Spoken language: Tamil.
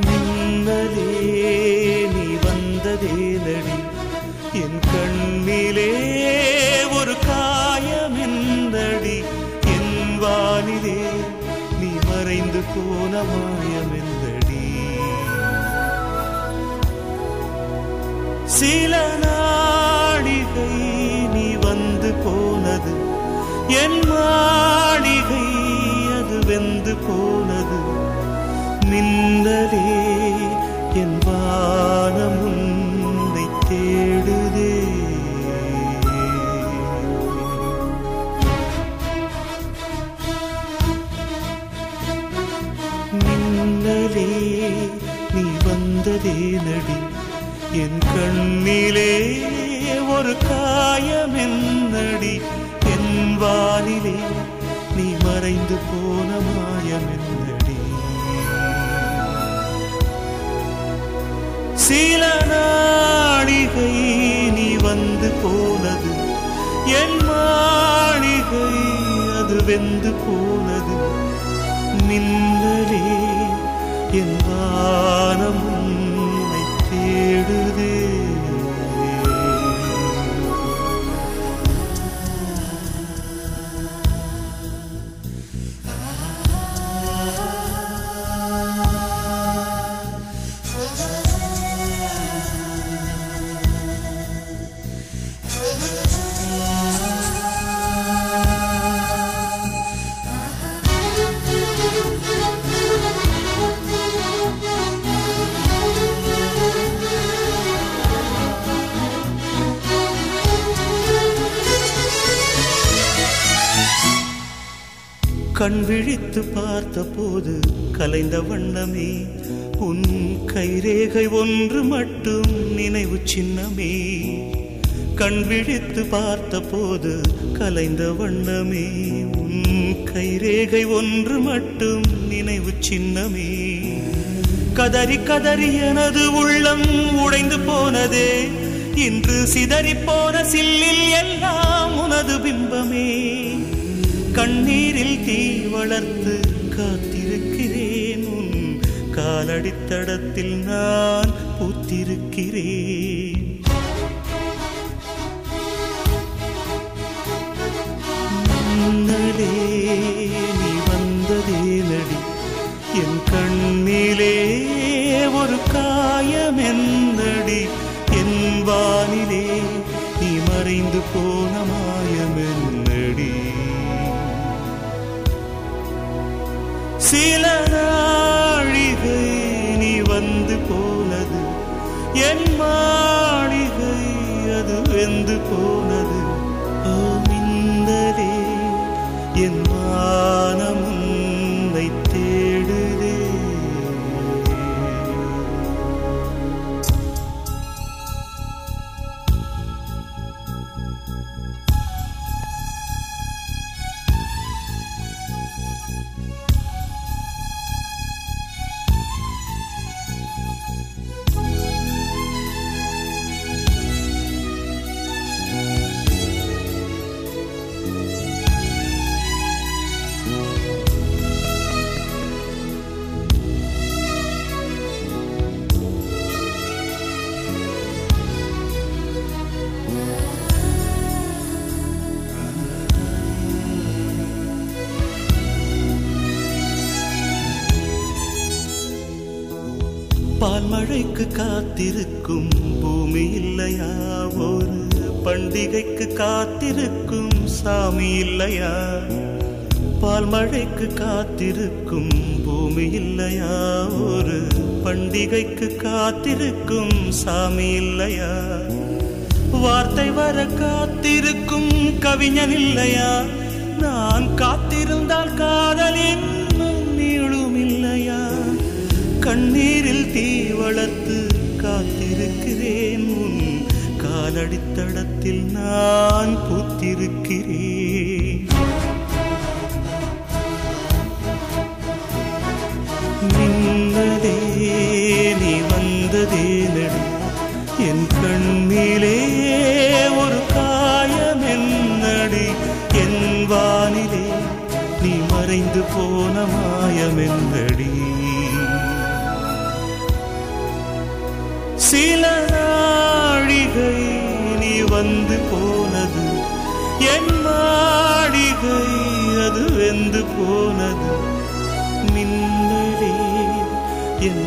மின்னலே நீ வந்ததேனடி என் கண்ணிலே ஒரு காயமெந்தடி என் வானிலே நீ மறைந்து போன மாயமெந்தடி சில நாடிகை நீ வந்து போனது. என் மாளிகை அது வெந்து போனது. மின்னலே என் வானம் உன்னை தேடுதே. மின்னலே நீ வந்ததே நடி. என் கண்ணிலே ஒரு காயம் என்னடி என் வானிலே நீ மறைந்து போன மாயம் என்னடி சில நாளிகை நீ வந்து போனது. என் மாளிகை அது வெந்து போனது. மின்னலே கண் விழித்து பார்த்த போது கலைந்த வண்ணமே உன் கைரேகை ஒன்று மட்டும் நினைவு சின்னமே. கண் விழித்து பார்த்த போது கலைந்த வண்ணமே உன் கைரேகை ஒன்று மட்டும் நினைவு சின்னமே. கதறி கதறி எனது உள்ளம் உடைந்து போனதே இன்று சிதறி போன சில்லில் எல்லாம் உனது பிம்பமே. கண்ணீரில் தீ வளர்த்து காத்திருக்கிறேன். உன் காலடித்தடத்தில் நான் பூத்திருக்கிறேன். முன்னலே என் மாளிகை அது வெந்து போனது. ஓ மின்னலே என் மானம் உன்னை தேடுதே. மழைக்கு காத்திருக்கும் பூமி இல்லையா? ஒரு பண்டிகைக்கு காத்திருக்கும் சாமி இல்லையா? பால் மழைக்கு காத்திருக்கும் பூமி இல்லையா? ஒரு பண்டிகைக்கு காத்திருக்கும் சாமி இல்லையா? வார்த்தை வர காத்திருக்கும் கவிஞன் இல்லையா? நான் காத்திருந்தால் காதலின் கண்ணீரில் தீ வளர்த்து காத்திருக்கிறேன். உன் காலடித்தடத்தில் நான் பூத்திருக்கிறேன். மின்னலே நீ வந்ததே நடு. என் கண்ணிலே ஒரு காயம் என்னடி. என் வானிலே நீ மறைந்து போன மாயம் என்னடி. சில நாழிகை நீ வந்து போனது. என் மாளிகை அது வெந்து போனது. மின்னலே என்